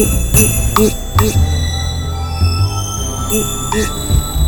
Eat, eat, eat, eat. Eat, eat.